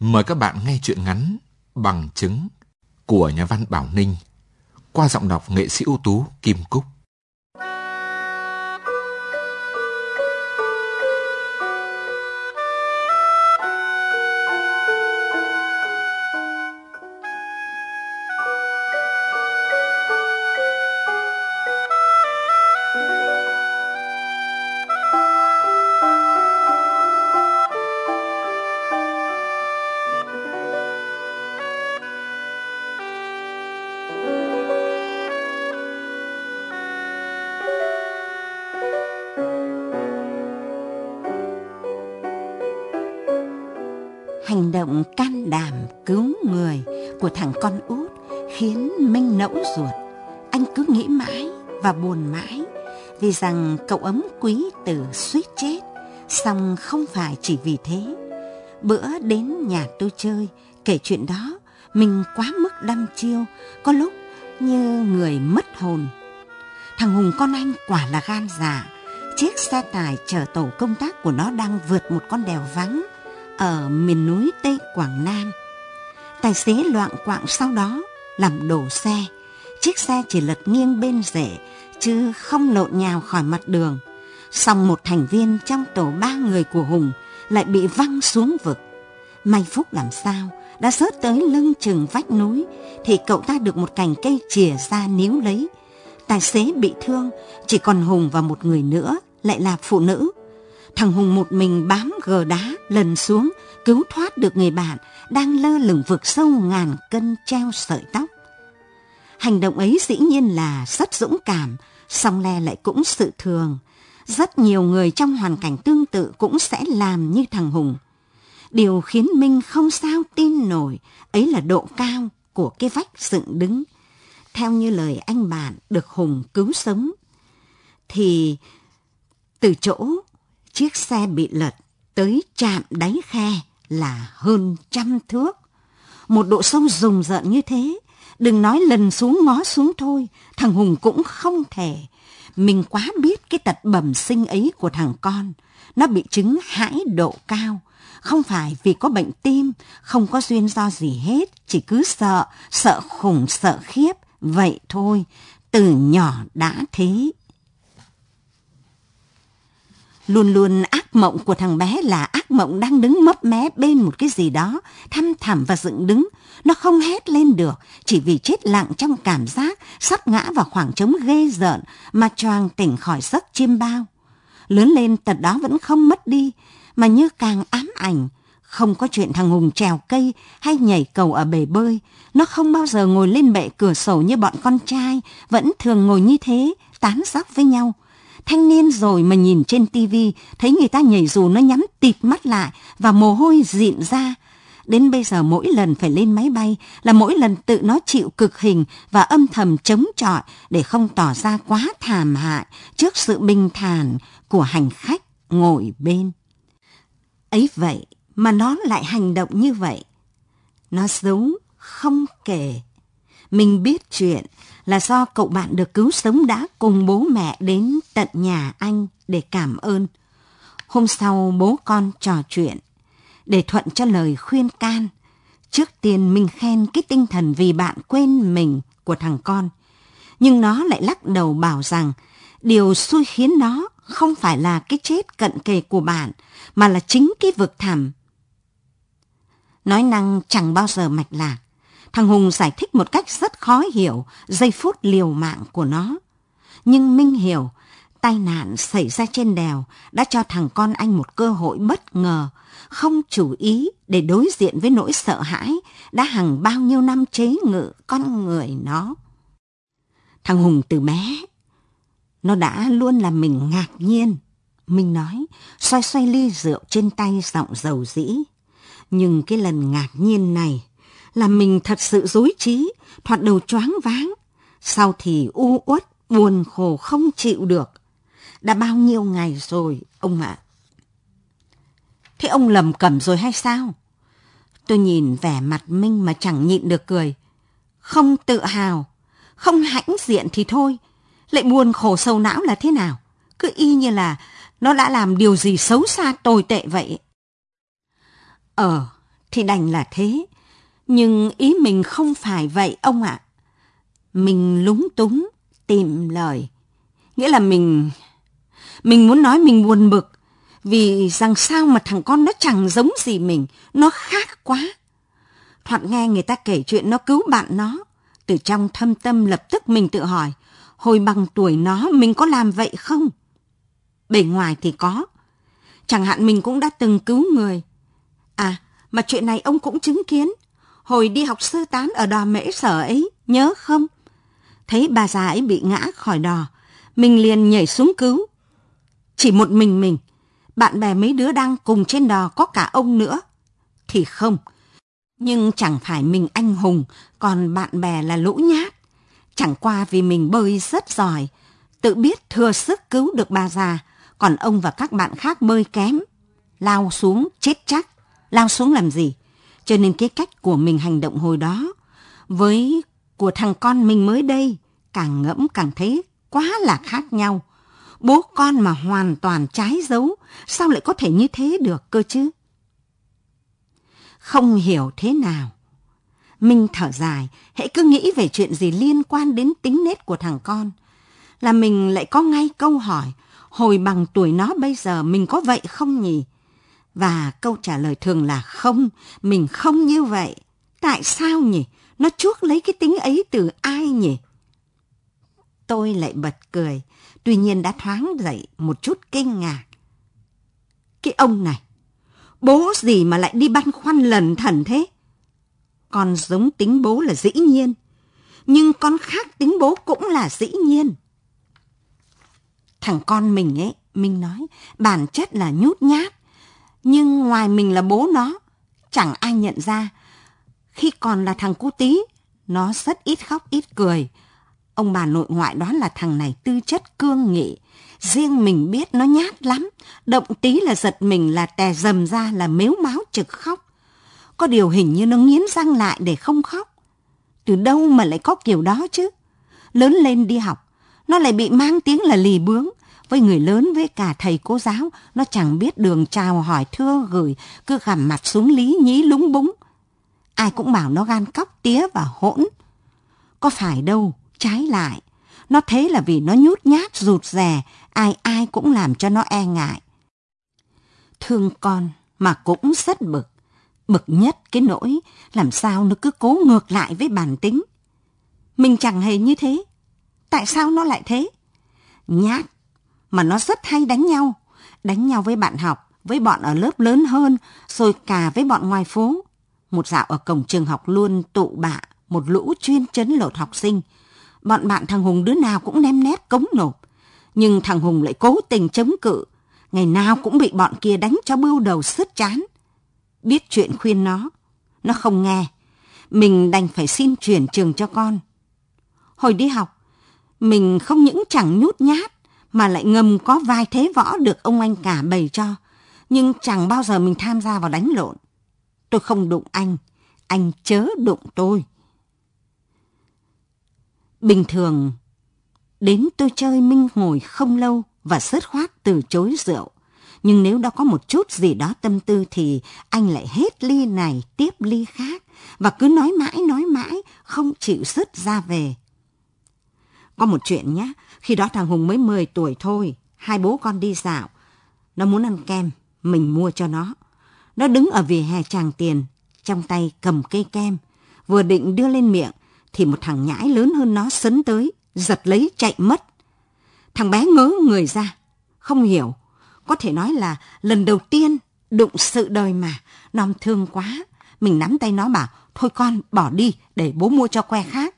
Mời các bạn nghe chuyện ngắn Bằng chứng của nhà văn Bảo Ninh qua giọng đọc nghệ sĩ ưu tú Kim Cúc. Người của thằng con út khiến Minh nẫu ruột. Anh cứ nghĩ mãi và buồn mãi vì rằng cậu ấm quý tử suýt chết. Xong không phải chỉ vì thế. Bữa đến nhà tôi chơi, kể chuyện đó, mình quá mức đăm chiêu, có lúc như người mất hồn. Thằng Hùng con anh quả là gan dạ. Chiếc xe tải chở tổ công tác của nó đang vượt một con đèo vắng ở miền núi Tây Quảng Nam. Tài xế loạn quạng sau đó làm đổ xe. Chiếc xe chỉ lật nghiêng bên rễ chứ không lộn nhào khỏi mặt đường. Xong một thành viên trong tổ ba người của Hùng lại bị văng xuống vực. May phúc làm sao đã rớt tới lưng chừng vách núi thì cậu ta được một cành cây chìa ra níu lấy. Tài xế bị thương, chỉ còn Hùng và một người nữa lại là phụ nữ. Thằng Hùng một mình bám gờ đá lần xuống cứu thoát được người bạn đang lơ lửng vực sâu ngàn cân treo sợi tóc. Hành động ấy dĩ nhiên là rất dũng cảm, song le lại cũng sự thường. Rất nhiều người trong hoàn cảnh tương tự cũng sẽ làm như thằng Hùng. Điều khiến Minh không sao tin nổi ấy là độ cao của cái vách dựng đứng. Theo như lời anh bạn được Hùng cứu sống, thì từ chỗ chiếc xe bị lật tới chạm đáy khe là hơn trăm thước. Một độ sâu rùng rợn như thế, đừng nói lần xuống ngó xuống thôi, thằng Hùng cũng không thể. Mình quá biết cái tật bẩm sinh ấy của thằng con. Nó bị chứng hãi độ cao. Không phải vì có bệnh tim, không có duyên do gì hết, chỉ cứ sợ, sợ khủng, sợ khiếp. Vậy thôi, từ nhỏ đã thế. Luôn luôn ác mộng của thằng bé là ác mộng đang đứng mấp mé bên một cái gì đó, thăm thẳm và dựng đứng. Nó không hét lên được, chỉ vì chết lặng trong cảm giác sắp ngã vào khoảng trống ghê rợn mà choàng tỉnh khỏi giấc chiêm bao. Lớn lên tật đó vẫn không mất đi, mà như càng ám ảnh. Không có chuyện thằng Hùng trèo cây hay nhảy cầu ở bể bơi. Nó không bao giờ ngồi lên bệ cửa sổ như bọn con trai, vẫn thường ngồi như thế, tán dóc với nhau thanh niên rồi mà nhìn trên tivi thấy người ta nhảy dù nó nhắm tịt mắt lại và mồ hôi dịn ra. Đến bây giờ mỗi lần phải lên máy bay là mỗi lần tự nó chịu cực hình và âm thầm chống chọi để không tỏ ra quá thảm hại trước sự bình thản của hành khách ngồi bên. Ấy vậy mà nó lại hành động như vậy. Nó giấu, không kể. Mình biết chuyện là do cậu bạn được cứu sống đã cùng bố mẹ đến tận nhà anh để cảm ơn. Hôm sau bố con trò chuyện, để thuận cho lời khuyên can. Trước tiên mình khen cái tinh thần vì bạn quên mình của thằng con. Nhưng nó lại lắc đầu bảo rằng điều xui khiến nó không phải là cái chết cận kề của bạn, mà là chính cái vực thẳm. Nói năng chẳng bao giờ mạch lạc. Thằng Hùng giải thích một cách rất khó hiểu giây phút liều mạng của nó. Nhưng Minh hiểu, tai nạn xảy ra trên đèo đã cho thằng con anh một cơ hội bất ngờ, không chủ ý để đối diện với nỗi sợ hãi đã hàng bao nhiêu năm chế ngự con người nó. Thằng Hùng từ bé, nó đã luôn làm mình ngạc nhiên. Minh nói, xoay xoay ly rượu trên tay giọng dầu dĩ. Nhưng cái lần ngạc nhiên này là mình thật sự dối trí, thoạt đầu choáng váng. Sau thì u uất, buồn khổ không chịu được. Đã bao nhiêu ngày rồi, ông ạ. Thế ông lầm cẩm rồi hay sao? Tôi nhìn vẻ mặt Minh mà chẳng nhịn được cười. Không tự hào, không hãnh diện thì thôi. Lại buồn khổ sâu não là thế nào? Cứ y như là nó đã làm điều gì xấu xa tồi tệ vậy. Ờ, thì đành là thế. Nhưng ý mình không phải vậy ông ạ. Mình lúng túng, tìm lời. Nghĩa là mình... Mình muốn nói mình buồn bực. Vì rằng sao mà thằng con nó chẳng giống gì mình. Nó khác quá. Thoạt nghe người ta kể chuyện nó cứu bạn nó. Từ trong thâm tâm lập tức mình tự hỏi. Hồi bằng tuổi nó mình có làm vậy không? Bề ngoài thì có. Chẳng hạn mình cũng đã từng cứu người. À, mà chuyện này ông cũng chứng kiến. Hồi đi học sơ tán ở đò mễ sở ấy, nhớ không? Thấy bà già ấy bị ngã khỏi đò, mình liền nhảy xuống cứu. Chỉ một mình mình, bạn bè mấy đứa đang cùng trên đò có cả ông nữa. Thì không. Nhưng chẳng phải mình anh hùng, còn bạn bè là lũ nhát. Chẳng qua vì mình bơi rất giỏi, tự biết thừa sức cứu được bà già, còn ông và các bạn khác bơi kém. Lao xuống chết chắc, lao xuống làm gì? Cho nên cái cách của mình hành động hồi đó với của thằng con mình mới đây càng ngẫm càng thấy quá là khác nhau. Bố con mà hoàn toàn trái dấu, sao lại có thể như thế được cơ chứ? Không hiểu thế nào. Minh thở dài, hãy cứ nghĩ về chuyện gì liên quan đến tính nết của thằng con. Là mình lại có ngay câu hỏi, hồi bằng tuổi nó bây giờ mình có vậy không nhỉ? Và câu trả lời thường là không, mình không như vậy. Tại sao nhỉ? Nó chuốc lấy cái tính ấy từ ai nhỉ? Tôi lại bật cười, tuy nhiên đã thoáng dậy một chút kinh ngạc. Cái ông này, bố gì mà lại đi băn khoăn lần thần thế? Con giống tính bố là dĩ nhiên, nhưng con khác tính bố cũng là dĩ nhiên. Thằng con mình ấy, Minh nói, bản chất là nhút nhát, nhưng ngoài mình là bố nó, chẳng ai nhận ra. Khi còn là thằng cu tí, nó rất ít khóc ít cười. Ông bà nội ngoại đoán là thằng này tư chất cương nghị. Riêng mình biết nó nhát lắm, động tí là giật mình là tè dầm ra là mếu máu trực khóc. Có điều hình như nó nghiến răng lại để không khóc. Từ đâu mà lại có kiểu đó chứ? Lớn lên đi học, nó lại bị mang tiếng là lì bướng, với người lớn với cả thầy cô giáo, nó chẳng biết đường chào hỏi thưa gửi, cứ gằm mặt xuống lý nhí lúng búng. Ai cũng bảo nó gan cóc tía và hỗn. Có phải đâu, trái lại. Nó thế là vì nó nhút nhát rụt rè, ai ai cũng làm cho nó e ngại. Thương con mà cũng rất bực. Bực nhất cái nỗi làm sao nó cứ cố ngược lại với bản tính. Mình chẳng hề như thế. Tại sao nó lại thế? Nhát mà nó rất hay đánh nhau. Đánh nhau với bạn học, với bọn ở lớp lớn hơn, rồi cả với bọn ngoài phố. Một dạo ở cổng trường học luôn tụ bạ, một lũ chuyên chấn lột học sinh. Bọn bạn thằng Hùng đứa nào cũng nem nét cống nộp. Nhưng thằng Hùng lại cố tình chống cự. Ngày nào cũng bị bọn kia đánh cho bưu đầu sứt chán. Biết chuyện khuyên nó, nó không nghe. Mình đành phải xin chuyển trường cho con. Hồi đi học, mình không những chẳng nhút nhát, mà lại ngầm có vài thế võ được ông anh cả bày cho. Nhưng chẳng bao giờ mình tham gia vào đánh lộn. Tôi không đụng anh, anh chớ đụng tôi. Bình thường, đến tôi chơi Minh ngồi không lâu và sớt khoát từ chối rượu. Nhưng nếu đã có một chút gì đó tâm tư thì anh lại hết ly này tiếp ly khác và cứ nói mãi nói mãi không chịu sứt ra về. Có một chuyện nhé, khi đó thằng Hùng mới 10 tuổi thôi, hai bố con đi dạo. Nó muốn ăn kem, mình mua cho nó. Nó đứng ở vỉa hè tràng tiền, trong tay cầm cây kem. Vừa định đưa lên miệng, thì một thằng nhãi lớn hơn nó sấn tới, giật lấy chạy mất. Thằng bé ngớ người ra, không hiểu. Có thể nói là lần đầu tiên đụng sự đời mà, nó thương quá. Mình nắm tay nó bảo, thôi con bỏ đi để bố mua cho que khác.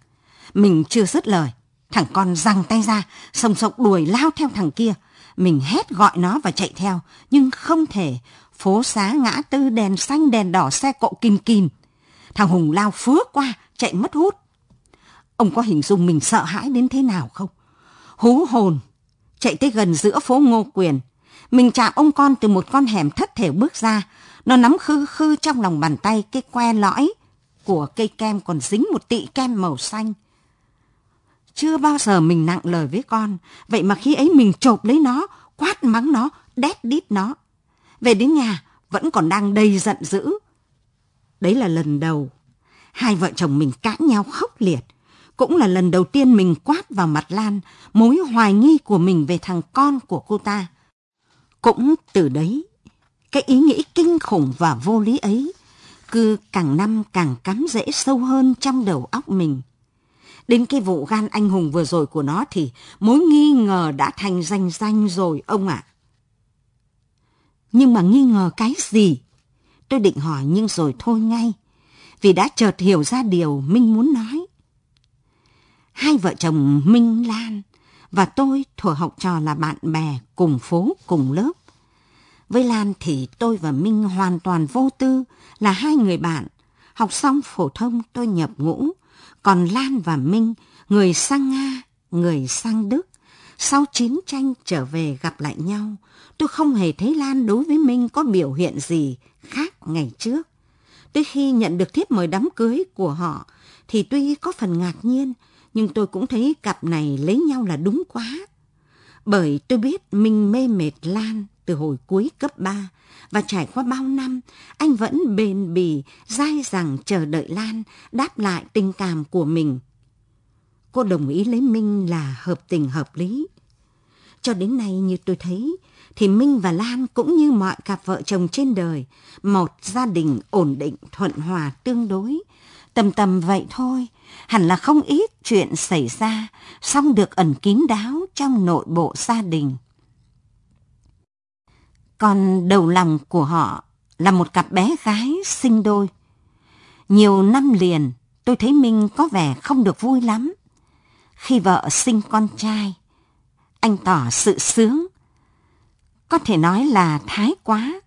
Mình chưa dứt lời, Thằng con giằng tay ra, song sộc đuổi lao theo thằng kia. Mình hét gọi nó và chạy theo, nhưng không thể. Phố xá ngã tư đèn xanh đèn đỏ xe cộ kìn kìn. Thằng Hùng lao phứa qua, chạy mất hút. Ông có hình dung mình sợ hãi đến thế nào không? Hú hồn, chạy tới gần giữa phố Ngô Quyền. Mình chạm ông con từ một con hẻm thất thể bước ra. Nó nắm khư khư trong lòng bàn tay cái que lõi của cây kem còn dính một tị kem màu xanh. Chưa bao giờ mình nặng lời với con, vậy mà khi ấy mình chộp lấy nó, quát mắng nó, đét đít nó. Về đến nhà, vẫn còn đang đầy giận dữ. Đấy là lần đầu. Hai vợ chồng mình cãi nhau khốc liệt. Cũng là lần đầu tiên mình quát vào mặt Lan mối hoài nghi của mình về thằng con của cô ta. Cũng từ đấy, cái ý nghĩ kinh khủng và vô lý ấy cứ càng năm càng cắm rễ sâu hơn trong đầu óc mình. Đến cái vụ gan anh hùng vừa rồi của nó thì mối nghi ngờ đã thành danh danh rồi ông ạ. Nhưng mà nghi ngờ cái gì? Tôi định hỏi nhưng rồi thôi ngay, vì đã chợt hiểu ra điều Minh muốn nói. Hai vợ chồng Minh Lan và tôi thuở học trò là bạn bè cùng phố cùng lớp. Với Lan thì tôi và Minh hoàn toàn vô tư là hai người bạn. Học xong phổ thông tôi nhập ngũ, còn Lan và Minh, người sang Nga, người sang Đức. Sau chiến tranh trở về gặp lại nhau, tôi không hề thấy Lan đối với Minh có biểu hiện gì khác ngày trước. Tới khi nhận được thiếp mời đám cưới của họ, thì tuy có phần ngạc nhiên, nhưng tôi cũng thấy cặp này lấy nhau là đúng quá. Bởi tôi biết Minh mê mệt Lan từ hồi cuối cấp 3 và trải qua bao năm, anh vẫn bền bỉ, dai dẳng chờ đợi Lan đáp lại tình cảm của mình. Cô đồng ý lấy Minh là hợp tình hợp lý. Cho đến nay như tôi thấy, thì Minh và Lan cũng như mọi cặp vợ chồng trên đời, một gia đình ổn định, thuận hòa, tương đối. Tầm tầm vậy thôi, hẳn là không ít chuyện xảy ra, song được ẩn kín đáo trong nội bộ gia đình. Còn đầu lòng của họ là một cặp bé gái sinh đôi. Nhiều năm liền, tôi thấy Minh có vẻ không được vui lắm. Khi vợ sinh con trai, anh tỏ sự sướng. Có thể nói là thái quá.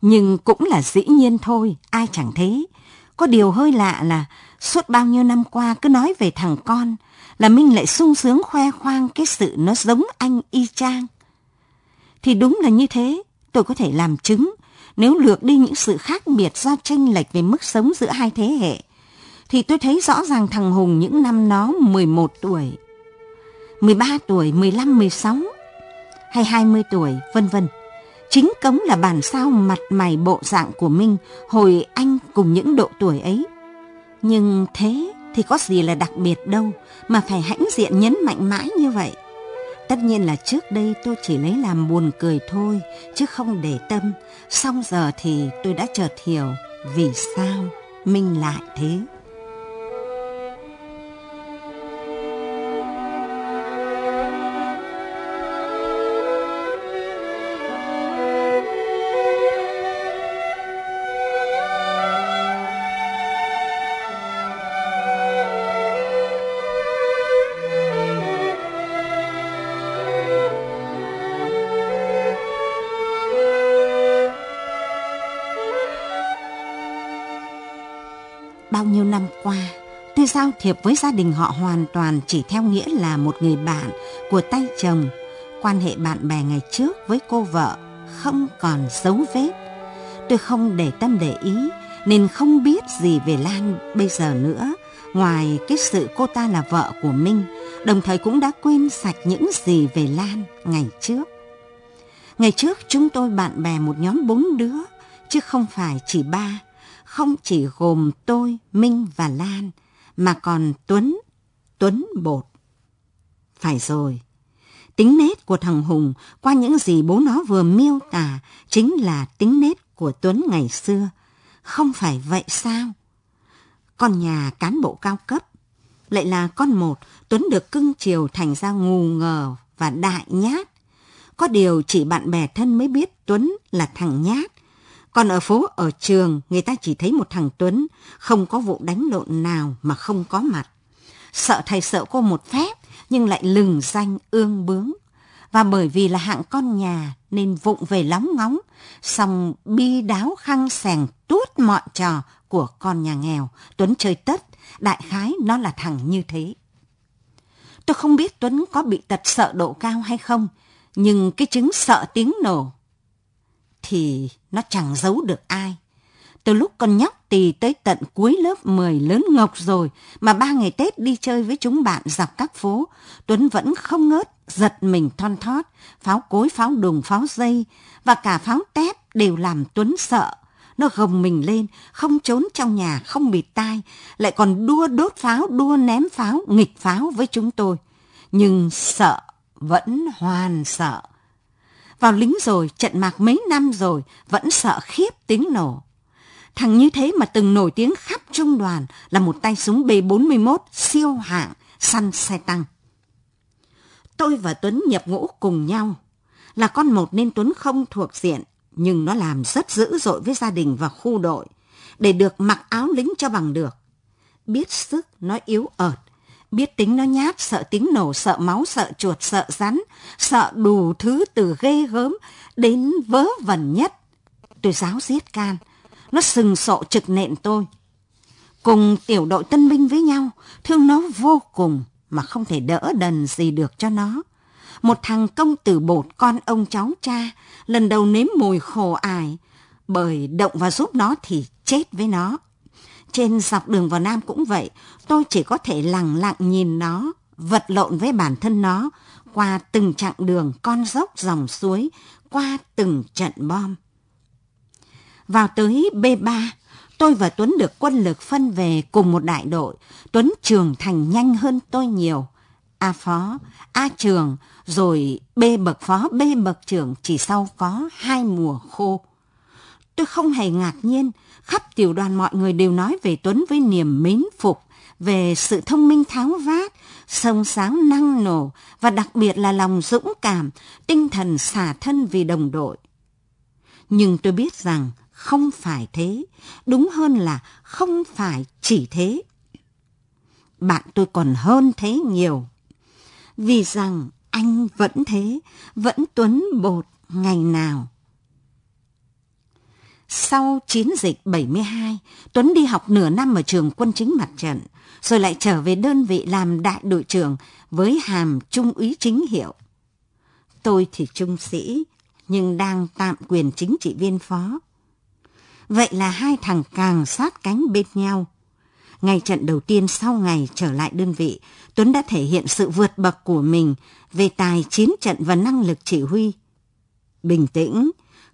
Nhưng cũng là dĩ nhiên thôi, ai chẳng thế. Có điều hơi lạ là suốt bao nhiêu năm qua cứ nói về thằng con là Minh lại sung sướng khoe khoang cái sự nó giống anh y chang thì đúng là như thế, tôi có thể làm chứng nếu lược đi những sự khác biệt do tranh lệch về mức sống giữa hai thế hệ, thì tôi thấy rõ ràng thằng Hùng những năm nó 11 tuổi, 13 tuổi, 15, 16 hay 20 tuổi, vân vân. Chính cống là bản sao mặt mày bộ dạng của Minh hồi anh cùng những độ tuổi ấy. Nhưng thế thì có gì là đặc biệt đâu mà phải hãnh diện nhấn mạnh mãi như vậy. Tất nhiên là trước đây tôi chỉ lấy làm buồn cười thôi, chứ không để tâm. Xong giờ thì tôi đã chợt hiểu vì sao mình lại thế. Thiệp với gia đình họ hoàn toàn chỉ theo nghĩa là một người bạn của tay chồng. Quan hệ bạn bè ngày trước với cô vợ không còn dấu vết. Tôi không để tâm để ý nên không biết gì về Lan bây giờ nữa, ngoài cái sự cô ta là vợ của Minh, đồng thời cũng đã quên sạch những gì về Lan ngày trước. Ngày trước chúng tôi bạn bè một nhóm bốn đứa, chứ không phải chỉ ba không chỉ gồm tôi, Minh và Lan, mà còn Tuấn, Tuấn Bột. Phải rồi, tính nết của thằng Hùng qua những gì bố nó vừa miêu tả chính là tính nết của Tuấn ngày xưa. Không phải vậy sao? Con nhà cán bộ cao cấp, lại là con một, Tuấn được cưng chiều thành ra ngu ngờ và đại nhát. Có điều chỉ bạn bè thân mới biết Tuấn là thằng nhát, còn ở phố ở trường, người ta chỉ thấy một thằng Tuấn, không có vụ đánh lộn nào mà không có mặt. Sợ thầy sợ cô một phép, nhưng lại lừng danh ương bướng. Và bởi vì là hạng con nhà nên vụng về lóng ngóng, xong bi đáo khăng sàng tuốt mọi trò của con nhà nghèo. Tuấn chơi tất, đại khái nó là thằng như thế. Tôi không biết Tuấn có bị tật sợ độ cao hay không, nhưng cái chứng sợ tiếng nổ thì nó chẳng giấu được ai. Từ lúc con nhóc tì tới tận cuối lớp 10 lớn ngọc rồi mà ba ngày Tết đi chơi với chúng bạn dọc các phố, Tuấn vẫn không ngớt, giật mình thon thót, pháo cối, pháo đùng, pháo dây và cả pháo tép đều làm Tuấn sợ. Nó gồng mình lên, không trốn trong nhà, không bịt tai, lại còn đua đốt pháo, đua ném pháo, nghịch pháo với chúng tôi. Nhưng sợ, vẫn hoàn sợ. Vào lính rồi, trận mạc mấy năm rồi, vẫn sợ khiếp tiếng nổ. Thằng như thế mà từng nổi tiếng khắp trung đoàn là một tay súng B-41 siêu hạng, săn xe tăng. Tôi và Tuấn nhập ngũ cùng nhau. Là con một nên Tuấn không thuộc diện, nhưng nó làm rất dữ dội với gia đình và khu đội, để được mặc áo lính cho bằng được. Biết sức, nó yếu ớt, biết tính nó nhát, sợ tiếng nổ, sợ máu, sợ chuột, sợ rắn, sợ đủ thứ từ ghê gớm đến vớ vẩn nhất. Tôi giáo giết can, nó sừng sộ trực nện tôi. Cùng tiểu đội tân binh với nhau, thương nó vô cùng mà không thể đỡ đần gì được cho nó. Một thằng công tử bột con ông cháu cha, lần đầu nếm mùi khổ ải, bởi động vào giúp nó thì chết với nó. Trên dọc đường vào Nam cũng vậy, tôi chỉ có thể lặng lặng nhìn nó, vật lộn với bản thân nó, qua từng chặng đường con dốc dòng suối, qua từng trận bom. Vào tới B3, tôi và Tuấn được quân lực phân về cùng một đại đội. Tuấn trưởng thành nhanh hơn tôi nhiều. A phó, A trường, rồi B bậc phó, B bậc trưởng chỉ sau có hai mùa khô. Tôi không hề ngạc nhiên, khắp tiểu đoàn mọi người đều nói về Tuấn với niềm mến phục, về sự thông minh tháo vát, sông sáng năng nổ và đặc biệt là lòng dũng cảm, tinh thần xả thân vì đồng đội. Nhưng tôi biết rằng không phải thế, đúng hơn là không phải chỉ thế. Bạn tôi còn hơn thế nhiều. Vì rằng anh vẫn thế, vẫn tuấn bột ngày nào. Sau chiến dịch 72, Tuấn đi học nửa năm ở trường quân chính mặt trận, rồi lại trở về đơn vị làm đại đội trưởng với hàm trung úy chính hiệu. Tôi thì trung sĩ, nhưng đang tạm quyền chính trị viên phó. Vậy là hai thằng càng sát cánh bên nhau. Ngày trận đầu tiên sau ngày trở lại đơn vị, Tuấn đã thể hiện sự vượt bậc của mình về tài chiến trận và năng lực chỉ huy. Bình tĩnh,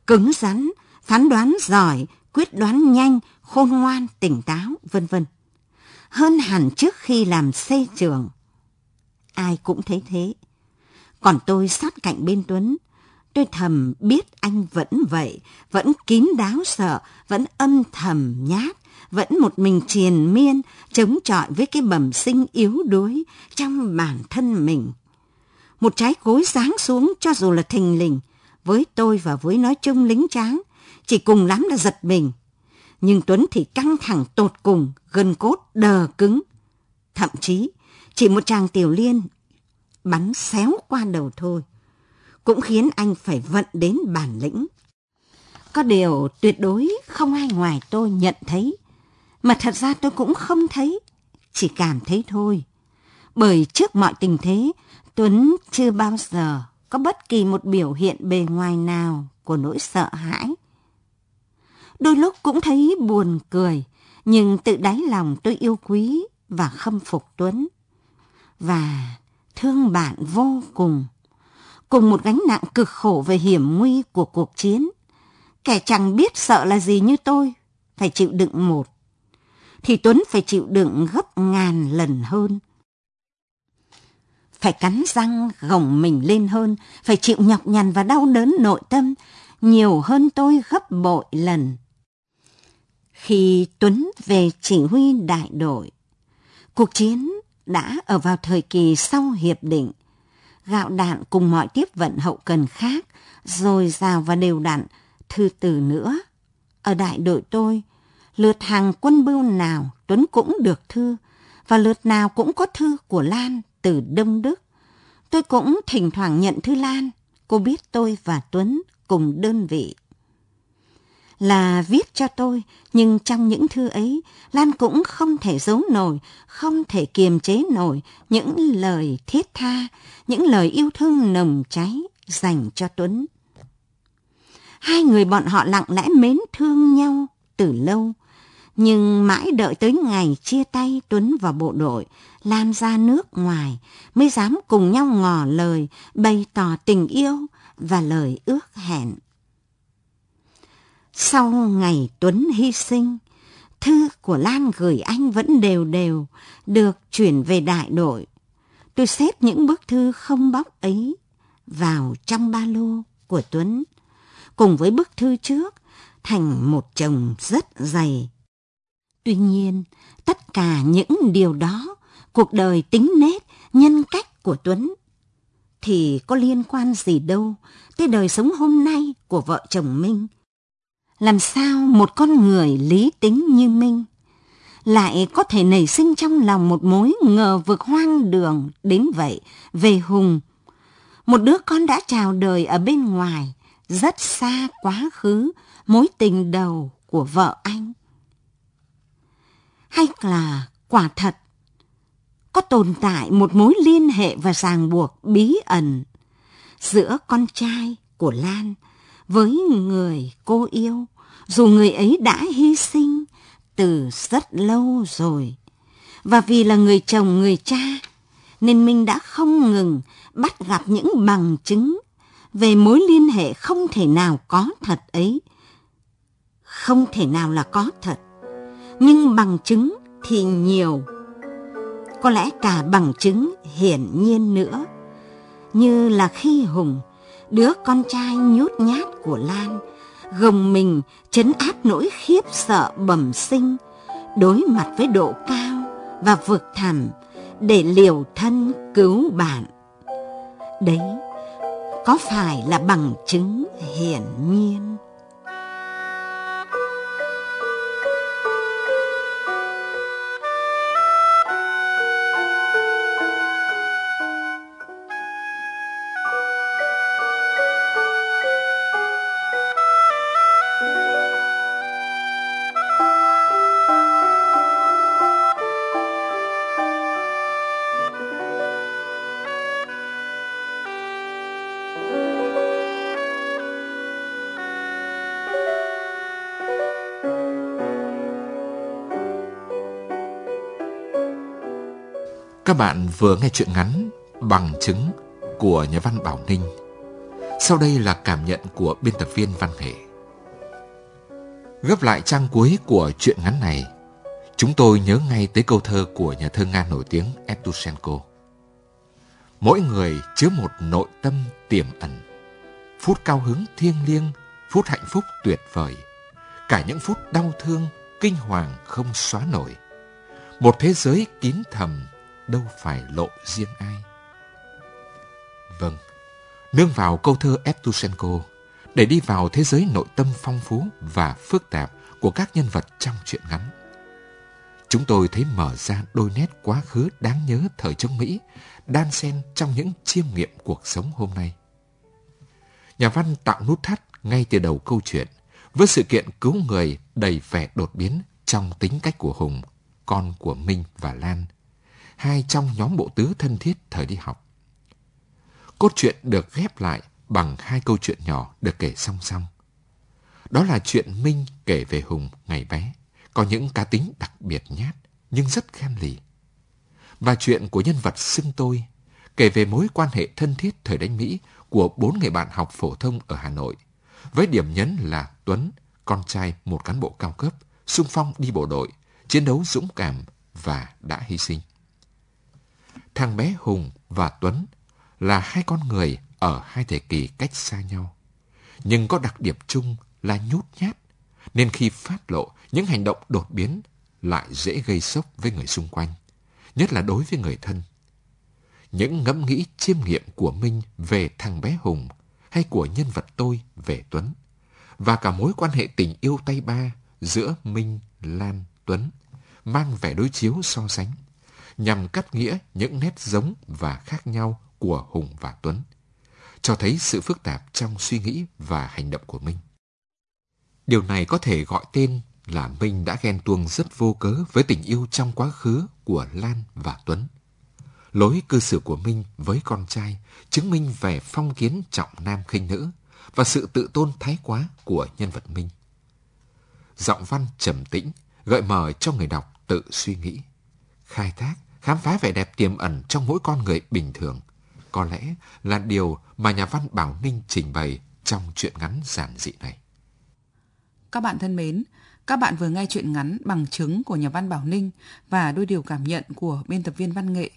cứng rắn, phán đoán giỏi, quyết đoán nhanh, khôn ngoan, tỉnh táo, vân vân. Hơn hẳn trước khi làm xây trường. Ai cũng thấy thế. Còn tôi sát cạnh bên Tuấn, tôi thầm biết anh vẫn vậy, vẫn kín đáo sợ, vẫn âm thầm nhát, vẫn một mình triền miên, chống chọi với cái bẩm sinh yếu đuối trong bản thân mình. Một trái cối sáng xuống cho dù là thình lình, với tôi và với nói chung lính tráng, chỉ cùng lắm là giật mình. Nhưng Tuấn thì căng thẳng tột cùng, gần cốt đờ cứng. Thậm chí, chỉ một chàng tiểu liên bắn xéo qua đầu thôi, cũng khiến anh phải vận đến bản lĩnh. Có điều tuyệt đối không ai ngoài tôi nhận thấy, mà thật ra tôi cũng không thấy, chỉ cảm thấy thôi. Bởi trước mọi tình thế, Tuấn chưa bao giờ có bất kỳ một biểu hiện bề ngoài nào của nỗi sợ hãi đôi lúc cũng thấy buồn cười, nhưng tự đáy lòng tôi yêu quý và khâm phục Tuấn. Và thương bạn vô cùng, cùng một gánh nặng cực khổ về hiểm nguy của cuộc chiến. Kẻ chẳng biết sợ là gì như tôi, phải chịu đựng một, thì Tuấn phải chịu đựng gấp ngàn lần hơn. Phải cắn răng gồng mình lên hơn, phải chịu nhọc nhằn và đau đớn nội tâm, nhiều hơn tôi gấp bội lần khi Tuấn về chỉ huy đại đội. Cuộc chiến đã ở vào thời kỳ sau hiệp định. Gạo đạn cùng mọi tiếp vận hậu cần khác, rồi rào và đều đặn, thư từ nữa. Ở đại đội tôi, lượt hàng quân bưu nào Tuấn cũng được thư, và lượt nào cũng có thư của Lan từ Đông Đức. Tôi cũng thỉnh thoảng nhận thư Lan, cô biết tôi và Tuấn cùng đơn vị là viết cho tôi, nhưng trong những thư ấy, Lan cũng không thể giấu nổi, không thể kiềm chế nổi những lời thiết tha, những lời yêu thương nồng cháy dành cho Tuấn. Hai người bọn họ lặng lẽ mến thương nhau từ lâu, nhưng mãi đợi tới ngày chia tay Tuấn vào bộ đội, Lan ra nước ngoài mới dám cùng nhau ngỏ lời bày tỏ tình yêu và lời ước hẹn. Sau ngày Tuấn hy sinh, thư của Lan gửi anh vẫn đều đều được chuyển về đại đội. Tôi xếp những bức thư không bóc ấy vào trong ba lô của Tuấn, cùng với bức thư trước thành một chồng rất dày. Tuy nhiên, tất cả những điều đó, cuộc đời tính nết, nhân cách của Tuấn thì có liên quan gì đâu tới đời sống hôm nay của vợ chồng Minh. Làm sao một con người lý tính như Minh lại có thể nảy sinh trong lòng một mối ngờ vực hoang đường đến vậy về Hùng. Một đứa con đã chào đời ở bên ngoài, rất xa quá khứ, mối tình đầu của vợ anh. Hay là quả thật có tồn tại một mối liên hệ và ràng buộc bí ẩn giữa con trai của Lan với người cô yêu, dù người ấy đã hy sinh từ rất lâu rồi. Và vì là người chồng người cha, nên Minh đã không ngừng bắt gặp những bằng chứng về mối liên hệ không thể nào có thật ấy. Không thể nào là có thật, nhưng bằng chứng thì nhiều có lẽ cả bằng chứng hiển nhiên nữa, như là khi Hùng, đứa con trai nhút nhát của Lan, gồng mình chấn áp nỗi khiếp sợ bẩm sinh, đối mặt với độ cao và vực thẳm để liều thân cứu bạn. Đấy, có phải là bằng chứng hiển nhiên? Các bạn vừa nghe chuyện ngắn Bằng chứng của nhà văn Bảo Ninh. Sau đây là cảm nhận của biên tập viên văn nghệ. Gấp lại trang cuối của chuyện ngắn này, chúng tôi nhớ ngay tới câu thơ của nhà thơ Nga nổi tiếng Evtushenko. Mỗi người chứa một nội tâm tiềm ẩn, phút cao hứng thiêng liêng, phút hạnh phúc tuyệt vời, cả những phút đau thương, kinh hoàng không xóa nổi. Một thế giới kín thầm đâu phải lộ riêng ai. Vâng, nương vào câu thơ Evtushenko để đi vào thế giới nội tâm phong phú và phức tạp của các nhân vật trong truyện ngắn. Chúng tôi thấy mở ra đôi nét quá khứ đáng nhớ thời chống Mỹ, đan xen trong những chiêm nghiệm cuộc sống hôm nay. Nhà văn tạo nút thắt ngay từ đầu câu chuyện với sự kiện cứu người đầy vẻ đột biến trong tính cách của Hùng, con của Minh và Lan hai trong nhóm bộ tứ thân thiết thời đi học. Cốt truyện được ghép lại bằng hai câu chuyện nhỏ được kể song song. Đó là chuyện Minh kể về Hùng ngày bé, có những cá tính đặc biệt nhát nhưng rất khen lì. Và chuyện của nhân vật xưng tôi kể về mối quan hệ thân thiết thời đánh Mỹ của bốn người bạn học phổ thông ở Hà Nội, với điểm nhấn là Tuấn, con trai một cán bộ cao cấp, sung phong đi bộ đội, chiến đấu dũng cảm và đã hy sinh thằng bé Hùng và Tuấn là hai con người ở hai thời kỳ cách xa nhau. Nhưng có đặc điểm chung là nhút nhát, nên khi phát lộ những hành động đột biến lại dễ gây sốc với người xung quanh, nhất là đối với người thân. Những ngẫm nghĩ chiêm nghiệm của Minh về thằng bé Hùng hay của nhân vật tôi về Tuấn, và cả mối quan hệ tình yêu tay ba giữa Minh, Lan, Tuấn mang vẻ đối chiếu so sánh nhằm cắt nghĩa những nét giống và khác nhau của Hùng và Tuấn, cho thấy sự phức tạp trong suy nghĩ và hành động của Minh. Điều này có thể gọi tên là Minh đã ghen tuông rất vô cớ với tình yêu trong quá khứ của Lan và Tuấn. Lối cư xử của Minh với con trai chứng minh về phong kiến trọng nam khinh nữ và sự tự tôn thái quá của nhân vật Minh. Giọng văn trầm tĩnh, gợi mở cho người đọc tự suy nghĩ khai thác, khám phá vẻ đẹp tiềm ẩn trong mỗi con người bình thường. Có lẽ là điều mà nhà văn Bảo Ninh trình bày trong truyện ngắn giản dị này. Các bạn thân mến, các bạn vừa nghe chuyện ngắn bằng chứng của nhà văn Bảo Ninh và đôi điều cảm nhận của biên tập viên văn nghệ.